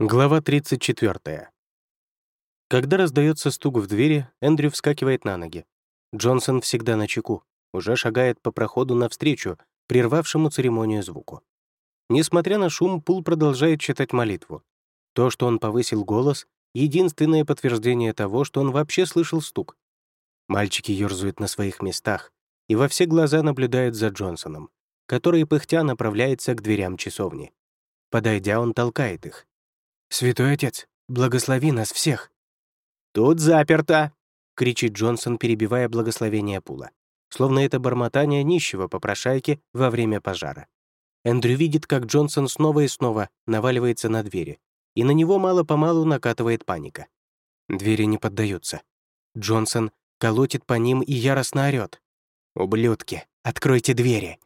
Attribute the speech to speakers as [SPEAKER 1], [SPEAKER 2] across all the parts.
[SPEAKER 1] Глава 34. Когда раздается стук в двери, Эндрю вскакивает на ноги. Джонсон всегда на чеку, уже шагает по проходу навстречу, прервавшему церемонию звуку. Несмотря на шум, Пул продолжает читать молитву. То, что он повысил голос — единственное подтверждение того, что он вообще слышал стук. Мальчики ёрзают на своих местах и во все глаза наблюдают за Джонсоном, который пыхтя направляется к дверям часовни. Подойдя, он толкает их. «Святой Отец, благослови нас всех!»
[SPEAKER 2] «Тут заперто!»
[SPEAKER 1] — кричит Джонсон, перебивая благословение Пула. Словно это бормотание нищего попрошайки во время пожара. Эндрю видит, как Джонсон снова и снова наваливается на двери, и на него мало-помалу накатывает паника. Двери не поддаются. Джонсон колотит по ним и яростно орёт. «Ублюдки, откройте двери!»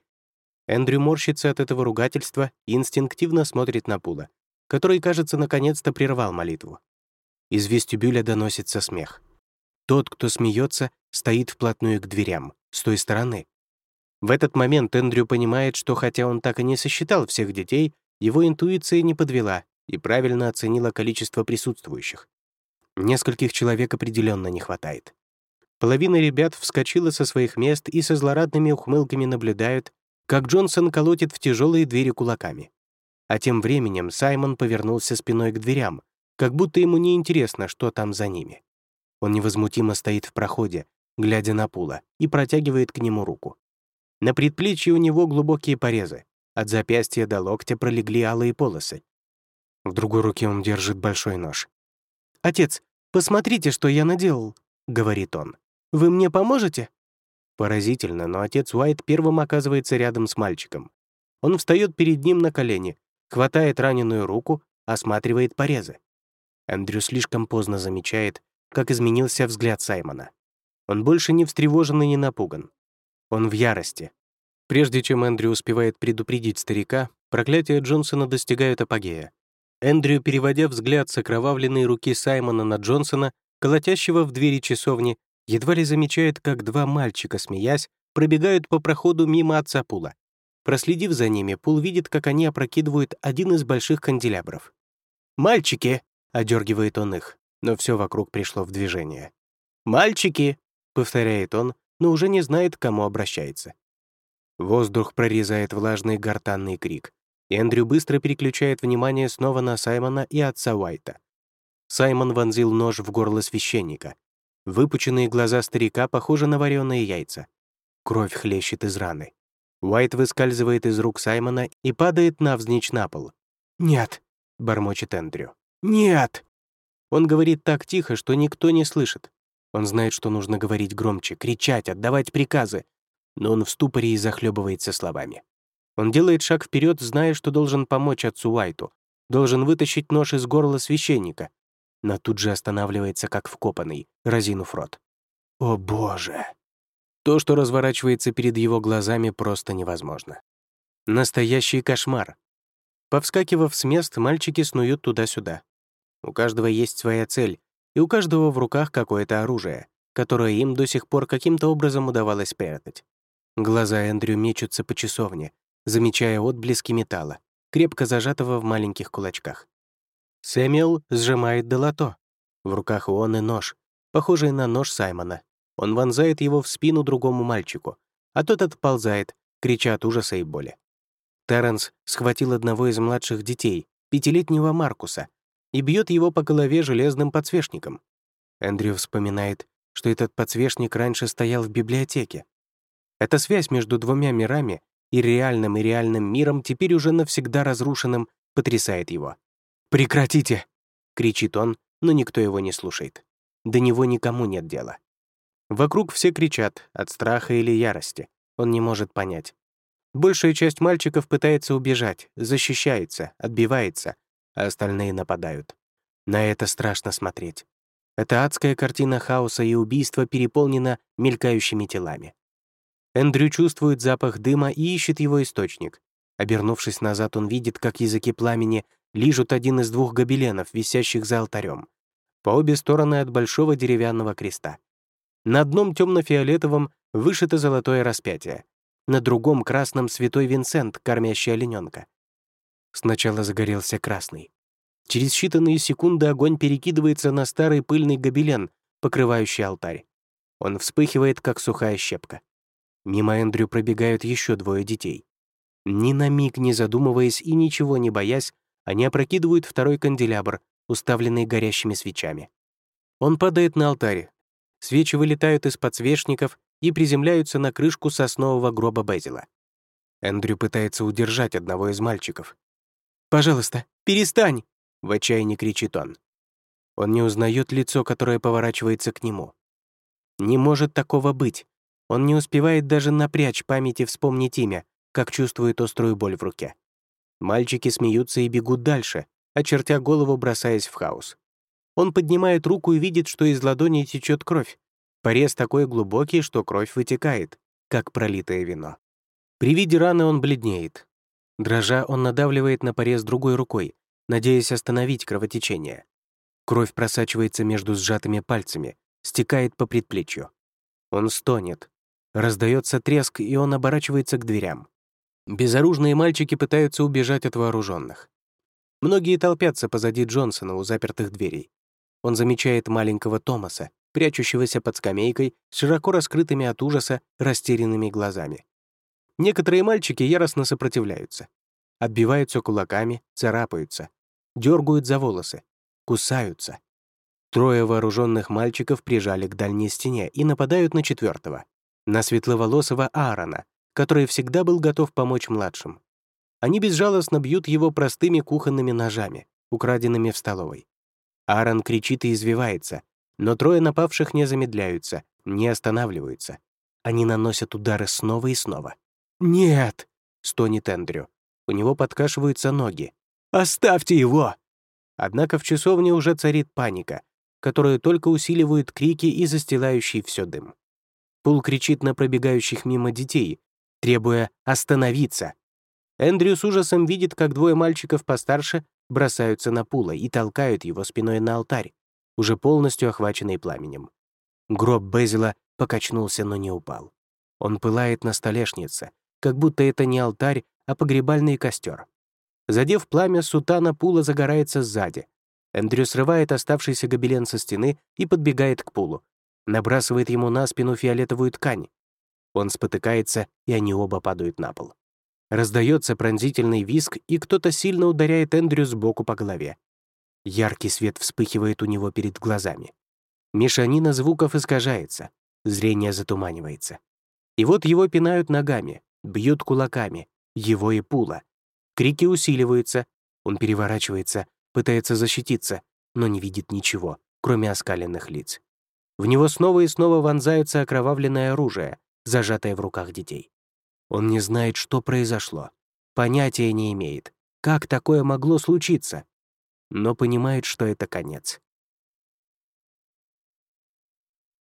[SPEAKER 1] Эндрю морщится от этого ругательства и инстинктивно смотрит на Пула, который, кажется, наконец-то прервал молитву. Из вестибюля доносится смех. Тот, кто смеется, стоит вплотную к дверям, с той стороны. В этот момент Эндрю понимает, что хотя он так и не сосчитал всех детей, его интуиция не подвела и правильно оценила количество присутствующих. Нескольких человек определенно не хватает. Половина ребят вскочила со своих мест и со злорадными ухмылками наблюдают, как Джонсон колотит в тяжелые двери кулаками. А тем временем Саймон повернулся спиной к дверям, как будто ему не интересно, что там за ними. Он невозмутимо стоит в проходе, глядя на Пула, и протягивает к нему руку. На предплечье у него глубокие порезы. От запястья до локтя пролегли алые полосы. В другой руке он держит большой нож. «Отец, посмотрите, что я наделал», — говорит он. «Вы мне поможете?» Поразительно, но отец Уайт первым оказывается рядом с мальчиком. Он встает перед ним на колени, хватает раненую руку, осматривает порезы. Эндрю слишком поздно замечает, как изменился взгляд Саймона. Он больше не встревожен и не напуган. Он в ярости. Прежде чем Эндрю успевает предупредить старика, проклятия Джонсона достигают апогея. Эндрю, переводя взгляд с окровавленной руки Саймона на Джонсона, колотящего в двери часовни, едва ли замечает, как два мальчика, смеясь, пробегают по проходу мимо отца Пула. Проследив за ними, Пул видит, как они опрокидывают один из больших канделябров. «Мальчики!» — одергивает он их, но все вокруг пришло в движение. «Мальчики!» — повторяет он, но уже не знает, к кому обращается. Воздух прорезает влажный гортанный крик. Эндрю быстро переключает внимание снова на Саймона и отца Уайта. Саймон вонзил нож в горло священника. Выпученные глаза старика похожи на вареные яйца. Кровь хлещет из раны. Уайт выскальзывает из рук Саймона и падает навзничь на пол. «Нет», — бормочет Эндрю. «Нет!» Он говорит так тихо, что никто не слышит. Он знает, что нужно говорить громче, кричать, отдавать приказы. Но он в ступоре и захлебывается словами. Он делает шаг вперед, зная, что должен помочь отцу Уайту, должен вытащить нож из горла священника, но тут же останавливается, как вкопанный, разинув рот. «О, Боже!» То, что разворачивается перед его глазами, просто невозможно. Настоящий кошмар. Повскакивав с мест, мальчики снуют туда-сюда. У каждого есть своя цель, и у каждого в руках какое-то оружие, которое им до сих пор каким-то образом удавалось спрятать. Глаза Эндрю мечутся по часовне, замечая отблески металла, крепко зажатого в маленьких кулачках. Сэмюэл сжимает долото. В руках у и нож, похожий на нож Саймона, он вонзает его в спину другому мальчику, а тот отползает, крича от ужаса и боли. Терренс схватил одного из младших детей, пятилетнего Маркуса, и бьет его по голове железным подсвечником. Эндрю вспоминает, что этот подсвечник раньше стоял в библиотеке. Эта связь между двумя мирами, и реальным, и реальным миром, теперь уже навсегда разрушенным, потрясает его. «Прекратите!» — кричит он, но никто его не слушает. До него никому нет дела. Вокруг все кричат, от страха или ярости. Он не может понять. Большая часть мальчиков пытается убежать, защищается, отбивается, а остальные нападают. На это страшно смотреть. Эта адская картина хаоса и убийства переполнена мелькающими телами. Эндрю чувствует запах дыма и ищет его источник. Обернувшись назад, он видит, как языки пламени лижут один из двух гобеленов, висящих за алтарем, по обе стороны от большого деревянного креста. На одном темно-фиолетовом вышито золотое распятие, на другом — красном святой Винсент, кормящий олененка. Сначала загорелся красный. Через считанные секунды огонь перекидывается на старый пыльный гобелен, покрывающий алтарь. Он вспыхивает, как сухая щепка. Мимо Эндрю пробегают еще двое детей. Ни на миг не задумываясь и ничего не боясь, они опрокидывают второй канделябр, уставленный горящими свечами. Он падает на алтарь. Свечи вылетают из подсвечников и приземляются на крышку соснового гроба Безила. Эндрю пытается удержать одного из мальчиков. «Пожалуйста, перестань!» — в отчаянии кричит он. Он не узнает лицо, которое поворачивается к нему. Не может такого быть. Он не успевает даже напрячь память и вспомнить имя, как чувствует острую боль в руке. Мальчики смеются и бегут дальше, очертя голову, бросаясь в хаос. Он поднимает руку и видит, что из ладони течет кровь. Порез такой глубокий, что кровь вытекает, как пролитое вино. При виде раны он бледнеет. Дрожа, он надавливает на порез другой рукой, надеясь остановить кровотечение. Кровь просачивается между сжатыми пальцами, стекает по предплечью. Он стонет. Раздается треск, и он оборачивается к дверям. Безоружные мальчики пытаются убежать от вооруженных. Многие толпятся позади Джонсона у запертых дверей. Он замечает маленького Томаса, прячущегося под скамейкой, с широко раскрытыми от ужаса, растерянными глазами. Некоторые мальчики яростно сопротивляются. Отбиваются кулаками, царапаются, дергают за волосы, кусаются. Трое вооруженных мальчиков прижали к дальней стене и нападают на четвертого, на светловолосого Аарона, который всегда был готов помочь младшим. Они безжалостно бьют его простыми кухонными ножами, украденными в столовой. Аарон кричит и извивается, но трое напавших не замедляются, не останавливаются. Они наносят удары снова и снова. «Нет!» — стонет Эндрю. У него подкашиваются ноги. «Оставьте его!» Однако в часовне уже царит паника, которую только усиливают крики и застилающий все дым. Пул кричит на пробегающих мимо детей, требуя «остановиться». Эндрю с ужасом видит, как двое мальчиков постарше бросаются на Пула и толкают его спиной на алтарь, уже полностью охваченный пламенем. Гроб Безила покачнулся, но не упал. Он пылает на столешнице, как будто это не алтарь, а погребальный костер. Задев пламя, сутана Пула загорается сзади. Эндрю срывает оставшийся гобелен со стены и подбегает к Пулу. Набрасывает ему на спину фиолетовую ткань. Он спотыкается, и они оба падают на пол. Раздается пронзительный виск, и кто-то сильно ударяет Эндрю сбоку по голове. Яркий свет вспыхивает у него перед глазами. Мешанина звуков искажается, зрение затуманивается. И вот его пинают ногами, бьют кулаками, его и пула. Крики усиливаются, он переворачивается, пытается защититься, но не видит ничего, кроме оскаленных лиц. В него снова и снова вонзается окровавленное оружие, зажатое в руках детей. Он не знает, что произошло. Понятия не имеет, как такое могло случиться. Но понимает, что это конец.